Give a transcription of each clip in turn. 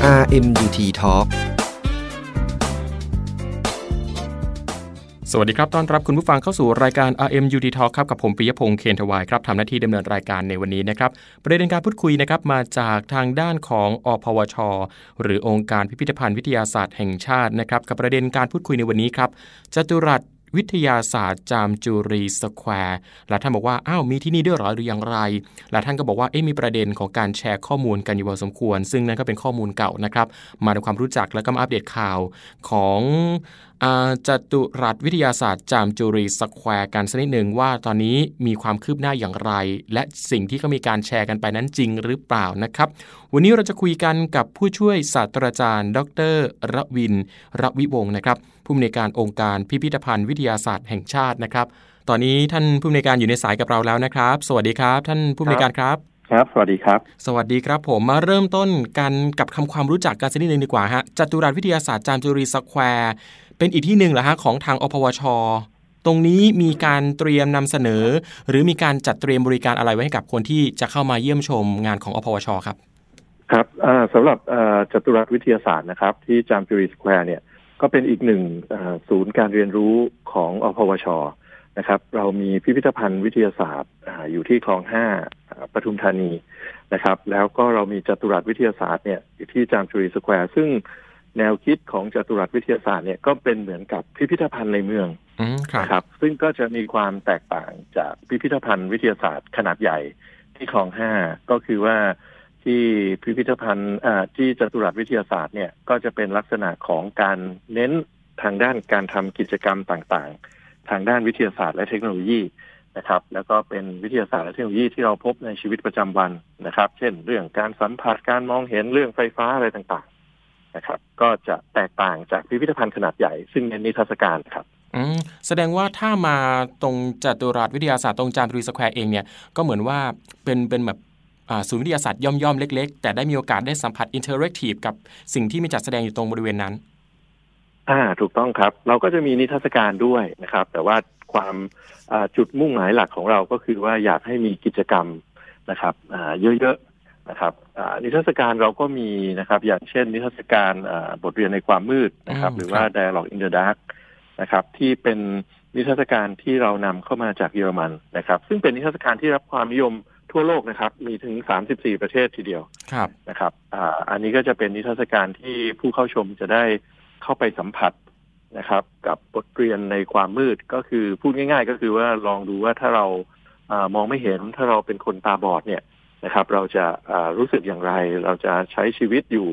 RMUT Talk สวัสดีครับ ต้อนรับคุณผู้ฟังเข้าสู่รายการ RM u t Talk ครับ กับผมปิยพงษ์เคนทวายครับทำหน้าที่ดำเนินรายการในวันนี้นะครับ ประเด็นการพูดคุยนะครับมาจากทางด้านของอพวช หรือองค์การพิพิธภัณฑ์วิทยาศาสตร์แห่งชาตินะครับ กับประเด็นการพูดคุยในวันนี้ครับจตุรัส วิทยาศาสตร์จามจุรีสแควร์และท่านบอกว่า อ้าว มีที่นี่ด้วยหรอหรืออย่างไร และท่านก็บอกว่า เอ๊ะมีประเด็นของการแชร์ข้อมูลกันอยู่พอสมควร ซึ่งนั่นก็เป็นข้อมูลเก่านะครับ มาทำความรู้จักและก็มาอัปเดตข่าวของ จตุรัสวิทยาศาสตร์จามจุรีสแควร์กันสักนิดหนึ่งว่าตอนนี้มีความคืบหน้าอย่างไร และสิ่งที่เขามีการแชร์กันไปนั้นจริงหรือเปล่านะครับ วันนี้เราจะคุยกันกับผู้ช่วยศาสตราจารย์ ดรระวินระวิวงศ์นะครับผู้อำนวยการองค์การพิพิธภัณฑ์วิทยาศาสตร์แห่งชาตินะครับ ตอนนี้ท่านผู้อำนวยการอยู่ในสายกับเราแล้วนะครับ สวัสดีครับ ท่านผู้อำนวยการครับครับ สวัสดีครับ สวัสดีครับผม มาเริ่มต้นกันกับทำความรู้จักกันสักนิดนึงดีกว่าฮะ จัตุรัสวิทยาศาสตร์จามจุรีสแควร์ เป็นอีกที่หนึ่งเหรอฮะของทางอพวช ตรงนี้มีการเตรียมนำเสนอ หรือมีการจัดเตรียมบริการอะไรไว้ให้กับคนที่จะเข้ามาเยี่ยมชมงานของอพวช ครับ ครับสำหรับจัตุรัสวิทยาศาสตร์นะครับ ที่จามจุรีสแควร์เนี่ยก็เป็นอีกหนึ่งศูนย์การเรียนรู้ของอพวชนะครับ เรามีพิพิธภัณฑ์วิทยาศาสตร์อยู่ที่คลองห้าปทุมธานีนะครับ แล้วก็เรามีจัตุรัสวิทยาศาสตร์เนี่ยอยู่ที่จามจุรีสแควร์ซึ่ง แนวคิดของจัตุรัสวิทยาศาสตร์เนี่ยก็เป็นเหมือนกับพิพิธภัณฑ์ในเมืองนะครับ ซึ่งก็จะมีความแตกต่างจากพิพิธภัณฑ์วิทยาศาสตร์ขนาดใหญ่ที่คลองห้าก็คือว่าที่พิพิธภัณฑ์ที่จัตุรัสวิทยาศาสตร์เนี่ยก็จะเป็นลักษณะของการเน้นทางด้านการทำกิจกรรมต่างๆ ทางด้านวิทยาศาสตร์และเทคโนโลยีนะครับ แล้วก็เป็นวิทยาศาสตร์และเทคโนโลยีที่เราพบในชีวิตประจำวันนะครับ เช่น เรื่องการสัมผัสการมองเห็นเรื่องไฟฟ้าอะไรต่างๆ นะครับ ก็จะแตกต่างจากพิพิธภัณฑ์ขนาดใหญ่ ซึ่งเน้นนิทรรศการครับอืมแสดงว่าถ้ามาตรงจัตุรัสวิทยาศาสตร์ตรงจามจุรีสแควร์เองเนี่ยก็เหมือนว่าเป็นเป็นแบบศูนย์วิทยาศาสตร์ย่อมๆ เล็ก ๆ แต่ได้มีโอกาสได้สัมผัส interactive กับสิ่งที่มีจัดแสดงอยู่ตรงบริเวณนั้น อ่าถูกต้องครับ เราก็จะมีนิทรรศการด้วยนะครับ แต่ว่าความจุดมุ่งหมายหลักของเราก็คือว่าอยากให้มีกิจกรรมนะครับเยอะๆ นะครับนิทรรศการเราก็มีนะครับ อย่างเช่น นิทรรศการบทเรียนในความมืดนะครับ หรือว่า Dialogue in the Dark นะครับ ที่เป็นนิทรรศการที่เรานำเข้ามาจากเยอรมันนะครับ ซึ่งเป็นนิทรรศการที่รับความนิยมทั่วโลกนะครับ มีถึง 34 ประเทศทีเดียวครับนะครับอ่าอันนี้ก็จะเป็นนิทรรศการที่ผู้เข้าชมจะได้เข้าไปสัมผัสนะครับ กับบทเรียนในความมืดก็คือพูดง่าย ๆ ก็คือว่าลองดูว่าถ้าเราอามองไม่เห็นถ้าเราเป็นคนตาบอดเนี่ย นะครับ เราจะรู้สึกอย่างไร เราจะใช้ชีวิตอยู่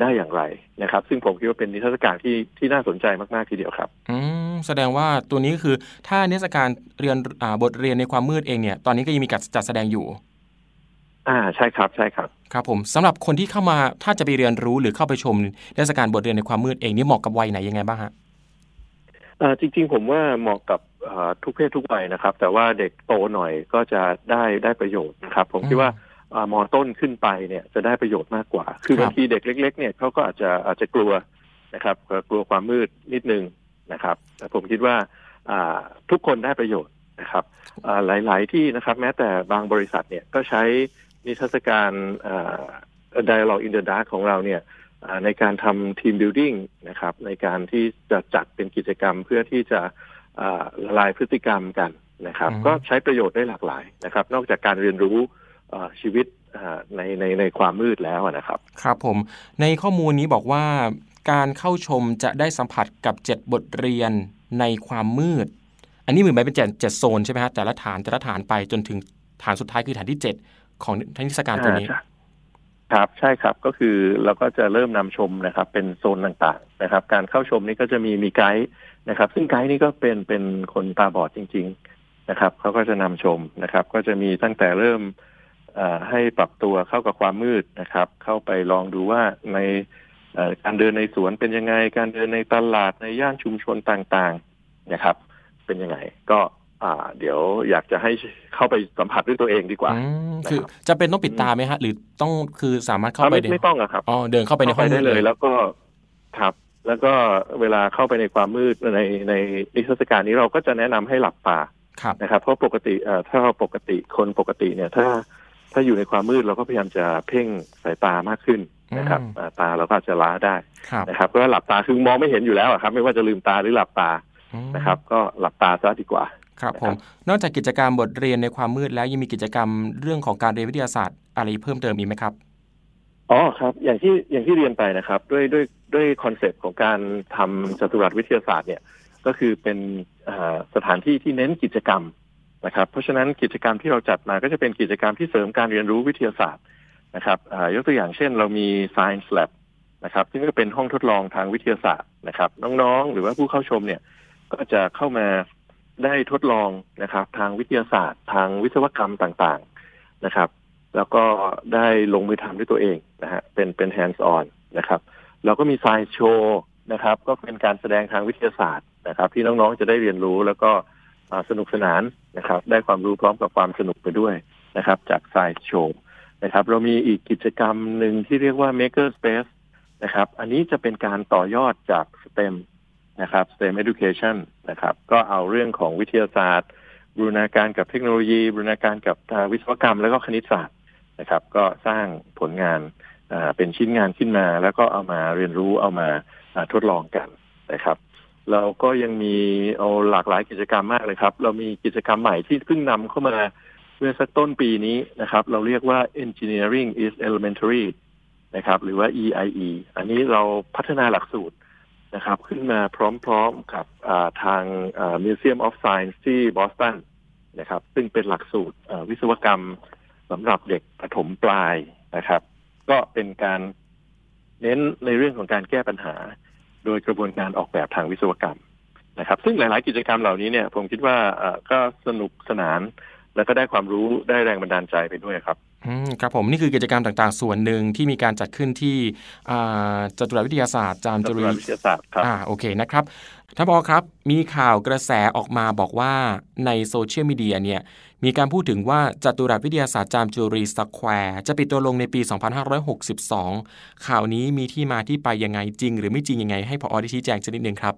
ได้อย่างไรนะครับ ซึ่งผมคิดว่าเป็นนิทรรศการที่ที่น่าสนใจมากๆทีเดียวครับ อืมแสดงว่าตัวนี้คือถ้านิทรรศการเรียนบทเรียนในความมืดเองเนี่ย ตอนนี้ก็ยังมีการจัดแสดงอยู่ อ่าใช่ครับใช่ครับ ครับผมสำหรับคนที่เข้ามาถ้าจะไปเรียนรู้หรือเข้าไปชมนิทรรศการบทเรียนในความมืดเองนี่เหมาะกับวัยไหนยังไงบ้างฮะอ่าจริง ๆ ผมว่าเหมาะกับ ทุกเพศทุกวัยนะครับ แต่ว่าเด็กโตหน่อยก็จะได้ได้ประโยชน์นะครับ ผมคิดว่ามอต้นขึ้นไปเนี่ยจะได้ประโยชน์มากกว่า คือบางทีเด็กเล็ก ๆ เนี่ยเขาก็อาจจะอาจจะกลัวนะครับกลัวความมืดนิดนึงนะครับแต่ผมคิดว่าทุกคนได้ประโยชน์นะครับหลาย ๆ ที่นะครับแม้แต่บางบริษัทเนี่ยก็ใช้นิทรรศการ Dialogue in the Dark ของเราเนี่ยในการทำทีมบิวดิ้งนะครับในการที่จะจัดเป็นกิจกรรมเพื่อที่จะ ละลายพฤติกรรมกันนะครับ ก็ใช้ประโยชน์ได้หลากหลายนะครับ นอกจากการเรียนรู้ชีวิตในในในความมืดแล้วนะครับ ครับผม ในข้อมูลนี้บอกว่าการเข้าชมจะได้สัมผัสกับเจ็ดบทเรียนในความมืด อันนี้เหมือนเป็นเจ็ดเจ็ดโซนใช่ไหมฮะแต่ละฐานแต่ละฐานไปจนถึงฐานสุดท้ายคือฐานที่เจ็ดของทศการตัวนี้ ครับใช่ครับก็คือเราก็จะเริ่มนำชมนะครับ เป็นโซนต่างๆนะครับ การเข้าชมนี้ก็จะมีมีไกด์นะครับ ซึ่งไกด์นี่ก็เป็นเป็นคนตาบอดจริง ๆนะครับเขาก็จะนำชมนะครับ ก็จะมีตั้งแต่เริ่มให้ปรับตัวเข้ากับความมืดนะครับ เข้าไปลองดูว่าในการเดินในสวนเป็นยังไง การเดินในตลาดในย่านชุมชนต่างๆนะครับ เป็นยังไงก็ เดี๋ยวอยากจะให้เข้าไปสัมผัสด้วยตัวเองดีกว่าคือจะเป็นต้องปิดตาไหมฮะ หรือต้องคือสามารถเข้าไปไม่ต้องอะครับอ๋อเดินเข้าไปในห้องได้เลย แล้วก็ครับแล้วก็เวลาเข้าไปในความมืดในในนิทรรศการนี้เราก็จะแนะนำให้หลับตานะครับ เพราะปกติถ้าเราปกติคนปกติเนี่ย ถ้าถ้าอยู่ในความมืดเราก็พยายามจะเพ่งสายตามากขึ้นนะครับ ตาเราก็จะล้าได้ครับนะครับก็หลับตาคือมองไม่เห็นอยู่แล้วครับ ไม่ว่าจะลืมตาหรือหลับตานะครับ ก็หลับตาซะดีกว่า ครับผม นอกจากกิจกรรมบทเรียนในความมืดแล้วยังมีกิจกรรมเรื่องของการเรียนวิทยาศาสตร์อะไรเพิ่มเติมอีกไหมครับอ๋อครับ อย่างที่อย่างที่เรียนไปนะครับ ด้วยด้วยด้วย concept ของการทำจตุรัสวิทยาศาสตร์เนี่ยก็คือเป็นสถานที่ที่เน้นกิจกรรมนะครับ เพราะฉะนั้นกิจกรรมที่เราจัดมาก็จะเป็นกิจกรรมที่เสริมการเรียนรู้วิทยาศาสตร์นะครับยกตัวอย่างเช่นเรามี Science Lab นะครับซึ่งก็เป็นห้องทดลองทางวิทยาศาสตร์นะครับ น้องๆ หรือว่าผู้เข้าชมเนี่ย ก็จะเข้ามา ได้ทดลองนะครับ ทางวิทยาศาสตร์ ทางวิศวกรรมต่างๆนะครับ แล้วก็ได้ลงมือทำด้วยตัวเองนะฮะเป็นเป็น hands on นะครับเราก็มี science show นะครับ ก็เป็นการแสดงทางวิทยาศาสตร์นะครับ ที่น้องๆจะได้เรียนรู้แล้วก็สนุกสนานนะครับ ได้ความรู้พร้อมกับความสนุกไปด้วยนะครับ จาก science show นะครับ เรามีอีกกิจกรรมหนึ่งที่เรียกว่า maker space นะครับ อันนี้จะเป็นการต่อยอดจาก STEM นะครับ STEM education นะครับ ก็เอาเรื่องของวิทยาศาสตร์บูรณาการกับเทคโนโลยีบูรณาการกับวิศวกรรม แล้วก็คณิตศาสตร์นะครับ ก็สร้างผลงานเป็นชิ้นงานขึ้นมา แล้วก็เอามาเรียนรู้เอามาทดลองกันนะครับเราก็ยังมีเอาหลากหลายกิจกรรมมากเลยครับ เรามีกิจกรรมใหม่ที่เพิ่งนำเข้ามาเมื่อสักต้นปีนี้นะครับ เราเรียกว่า engineering is elementary นะครับ หรือว่า EIE อันนี้เราพัฒนาหลักสูตร นะครับ ขึ้นมาพร้อมๆกับทาง Museum of Science ที่บอสตันนะครับ ซึ่งเป็นหลักสูตรวิศวกรรมสำหรับเด็กประถมปลายนะครับ ก็เป็นการเน้นในเรื่องของการแก้ปัญหา โดยกระบวนการออกแบบทางวิศวกรรมนะครับ ซึ่งหลาย ๆ กิจกรรมเหล่านี้เนี่ยผมคิดว่าก็สนุกสนาน แล้วก็ได้ความรู้ได้แรงบันดาลใจไปด้วยครับ ครับผมนี่คือกิจกรรมต่างๆ ส่วนหนึ่งที่มีการจัดขึ้นที่จตุรัสวิทยาศาสตร์จามจุรีวิทยาศาสตร์ครับอ่าโอเคนะครับท่านผอ.ครับ มีข่าวกระแสออกมาบอกว่าในโซเชียลมีเดียเนี่ยมีการพูดถึงว่าจตุรัสวิทยาศาสตร์จามจุรีสแควร์จะปิดตัวลงในปี 2562 ข่าวนี้มีที่มาที่ไปยังไงจริง หรือไม่จริงยังไงให้ผอ.ได้ชี้แจงสักนิดหนึ่งครับ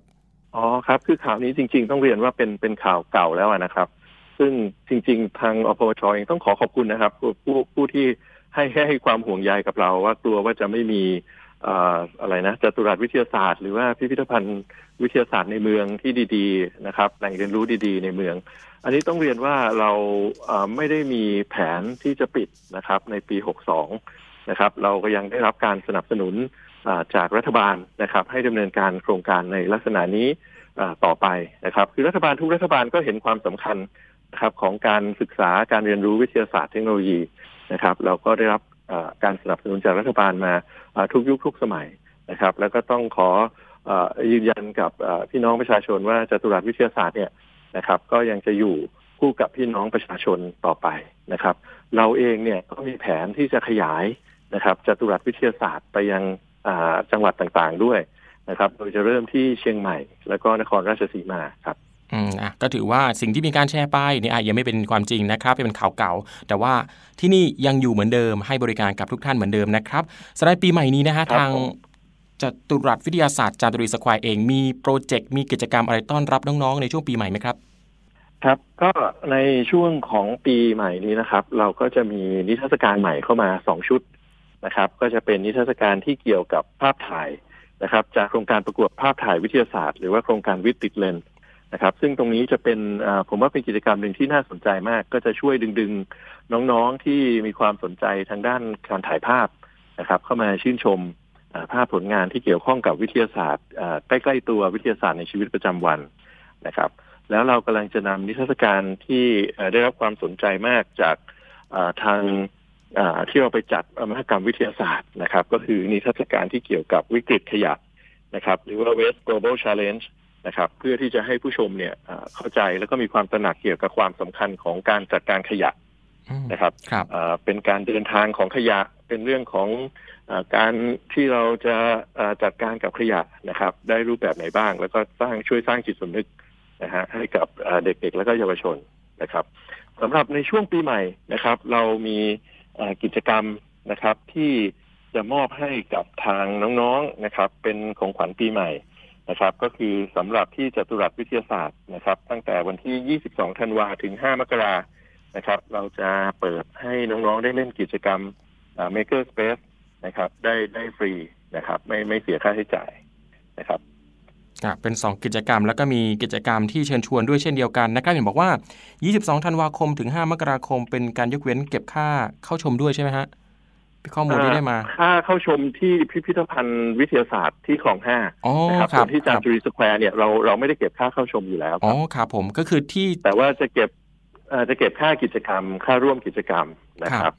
อ๋อครับคือข่าวนี้จริง ๆ ต้องเรียนว่าเป็นเป็นข่าวเก่าแล้วนะครับ ซึ่งจริง ๆ ทางอพวชเองต้องขอขอบคุณนะครับ ผู้ผู้ที่ให้ให้ความห่วงใยกับเราว่ากลัวว่าจะไม่มีอะไรนะจัตุรัสวิทยาศาสตร์หรือว่าพิพิธภัณฑ์วิทยาศาสตร์ในเมืองที่ดีๆนะครับแหล่งเรียนรู้ดีๆ ในเมือง อันนี้ต้องเรียนว่าเราไม่ได้มีแผนที่จะปิดนะครับ ในปี 62 นะครับ เราก็ยังได้รับการสนับสนุนจากรัฐบาลนะครับ ให้ดำเนินการโครงการในลักษณะนี้ต่อไปนะครับ คือรัฐบาลทุกรัฐบาลก็เห็นความสำคัญ นะครับของการศึกษาการเรียนรู้วิทยาศาสตร์เทคโนโลยีนะครับ เราก็ได้รับการสนับสนุนจากรัฐบาลมาทุกยุคทุกสมัยนะครับ แล้วก็ต้องขอยืนยันกับพี่น้องประชาชนว่าจตุรัสวิทยาศาสตร์เนี่ยนะครับ ก็ยังจะอยู่คู่กับพี่น้องประชาชนต่อไปนะครับ เราเองเนี่ยก็มีแผนที่จะขยายนะครับจตุรัสวิทยาศาสตร์ไปยังจังหวัดต่างๆด้วยนะครับ โดยจะเริ่มที่เชียงใหม่ แล้วก็นครราชสีมาครับ อืมอะก็ถือว่าสิ่งที่มีการแชร์ไปเนี่ยอะยังไม่เป็นความจริงนะครับเป็นข่าวเก่า แต่ว่าที่นี่ยังอยู่เหมือนเดิมให้บริการกับทุกท่านเหมือนเดิมนะครับสำหรับปีใหม่นี้นะฮะทางจตุรัสวิทยาศาสตร์จามจุรีสแควร์เองมีโปรเจกต์มีกิจกรรมอะไรต้อนรับน้องๆ ในช่วงปีใหม่ไหมครับ ครับก็ในช่วงของปีใหม่นี้นะครับ เราก็จะมีนิทรรศการใหม่เข้ามาสองชุดนะครับ ก็จะเป็นนิทรรศการที่เกี่ยวกับภาพถ่ายนะครับ จากโครงการประกวดภาพถ่ายวิทยาศาสตร์ หรือว่าโครงการวิติดเลน นะครับ ซึ่งตรงนี้จะเป็นผมว่าเป็นกิจกรรมหนึ่งที่น่าสนใจมาก ก็จะช่วยดึงๆ น้องๆที่มีความสนใจทางด้านการถ่ายภาพนะครับ เข้ามาชื่นชมภาพผลงานที่เกี่ยวข้องกับวิทยาศาสตร์ใกล้ๆตัววิทยาศาสตร์ในชีวิตประจำวันนะครับ แล้วเรากำลังจะนำนิทรรศการที่ได้รับความสนใจมากจากทางที่เราไปจัดมหกรรมวิทยาศาสตร์นะครับ ก็คือนิทรรศการที่เกี่ยวกับวิกฤตขยะนะครับ หรือว่า Waste Global Challenge นะครับ เพื่อที่จะให้ผู้ชมเนี่ยเข้าใจแล้วก็มีความตระหนักเกี่ยวกับความสำคัญของการจัดการขยะนะครับรบเป็นการเดินทางของขยะเป็นเรื่องของการที่เราจะจัดการกับขยะนะครับ ได้รูปแบบไหนบ้าง แล้วก็สร้างช่วยสร้างจิตสำนึกนะฮะให้กับเด็กๆ แล้วก็เยาวชนนะครับสำหรับในช่วงปีใหม่นะครับ เรามีกิจกรรมนะครับที่จะมอบให้กับทางน้องๆนะครับ เป็นของขวัญปีใหม่ นะครับ ก็คือสำหรับที่จตุรัสวิทยาศาสตร์นะครับ ตั้งแต่วันที่ 22 ธันวาถึง 5 มกรานะครับ เราจะเปิดให้น้องๆได้เล่นกิจกรรม Maker Space นะครับ ได้ได้ฟรีนะครับ ไม่ไม่เสียค่าใช้จ่ายนะครับอ่าเป็น 2 กิจกรรมแล้วก็มีกิจกรรมที่เชิญชวนด้วยเช่นเดียวกันนะครับเห็นบอกว่า 22 ธันวาคมถึง 5 มกราคมเป็นการยกเว้นเก็บค่าเข้าชมด้วยใช่ไหมฮะ ข้อมูลที่ได้มา ค่าเข้าชมที่พิพิธภัณฑ์วิทยาศาสตร์ที่คลองห้านะครับส่วนที่จามจุรีสแควร์เนี่ยเราเราไม่ได้เก็บค่าเข้าชมอยู่แล้วอ๋อครับผมก็คือที่แต่ว่าจะเก็บจะเก็บค่ากิจกรรม ค่าร่วมกิจกรรมนะครับ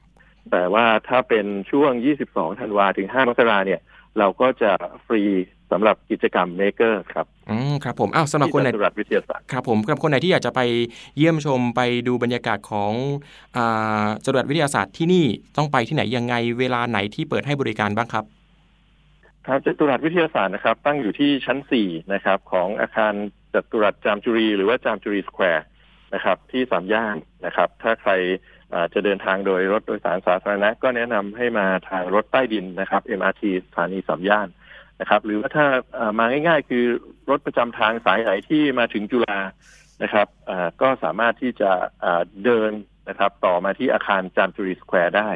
แต่ว่าถ้าเป็นช่วง 22 ธันวาถึง 5 มกราเนี่ย เราก็จะฟรีสำหรับกิจกรรม Makerครับ อืมครับผมอ้าวสำหรับคนไหนจตุรัสวิทยาศาสตร์ครับผมกับคนไหนที่อยากจะไปเยี่ยมชมไปดูบรรยากาศของอ่าจตุรัสวิทยาศาสตร์ที่นี่ต้องไปที่ไหนยังไงเวลาไหนที่เปิดให้บริการบ้างครับ ครับจตุรัสวิทยาศาสตร์นะครับ ตั้งอยู่ที่ชั้น4นะครับของอาคารจตุรัสจามจุรี หรือว่าจามจุรีสแควร์นะครับ ที่สามย่านนะครับ ถ้าใคร จะเดินทางโดยรถโดยสารสาธารณะ ก็แนะนำให้มาทางรถใต้ดินนะครับ MRT สถานีสามย่านนะครับ หรือว่าถ้ามาง่ายๆ คือรถประจำทางสายไหนที่มาถึงจุฬานะครับก็สามารถที่จะเดินนะครับ ต่อมาที่อาคารจามจุรีสแควร์ได้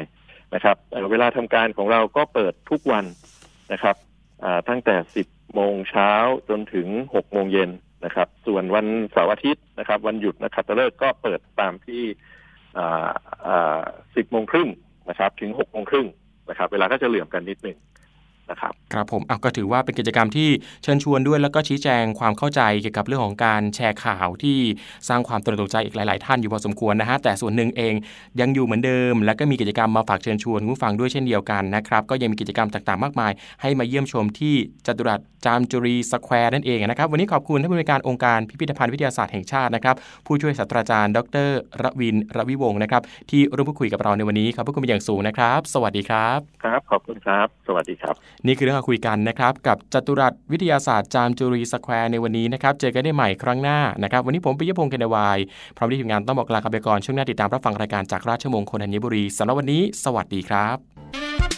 นะครับเวลาทำการของเราก็เปิดทุกวันนะครับตั้งแต่ 10 โมงเช้าจนถึง 6 โมงเย็นนะครับ ส่วนวันเสาร์อาทิตย์นะครับ วันหยุดนะครับตะเลิกก็เปิดตามที่ สิบโมงครึ่งนะครับ ถึงหกโมงครึ่งนะครับ เวลาก็จะเหลื่อมกันนิดหนึ่ง นะครับครับผมก็ถือว่าเป็นกิจกรรมที่เชิญชวนด้วย แล้วก็ชี้แจงความเข้าใจเกี่ยวกับเรื่องของการแชร์ข่าวที่สร้างความตระหนกใจอีกหลาย ๆ ท่านอยู่พอสมควรนะฮะแต่ส่วนหนึ่งเองยังอยู่เหมือนเดิม แล้วก็มีกิจกรรมมาฝากเชิญชวนผู้ฟังด้วยเช่นเดียวกันนะครับก็ยังมีกิจกรรมต่าง ๆ มากมาย ให้มาเยี่ยมชมที่จตุรัสจามจุรีสแควร์นั่นเองนะครับวันนี้ขอบคุณท่านผู้อำนวยการองค์การพิพิธภัณฑ์วิทยาศาสตร์แห่งชาตินะครับผู้ช่วยศาสตราจารย์ ดร.รวิน ระวิวงศ์นะครับที่ร่วมพูดคุยกับเราในวันนี้ครับขอบคุณเป็นอย่างสูงนะครับ สวัสดีครับ ครับ ขอบคุณครับ สวัสดีครับนี่คือเรื่องคุยกันนะครับกับจตุรัสวิทยาศาสตร์จามจุรีสแควร์ในวันนี้นะครับเจอกันได้ใหม่ครั้งหน้านะครับวันนี้ผมปิยพงศ์เกนวายพร้อมที่ทีมงานต้องบอกลาไปก่อนช่วงหน้าติดตามรับฟังรายการจากราชมงคลธัญบุรีสำหรับวันนี้ สวัสดีครับ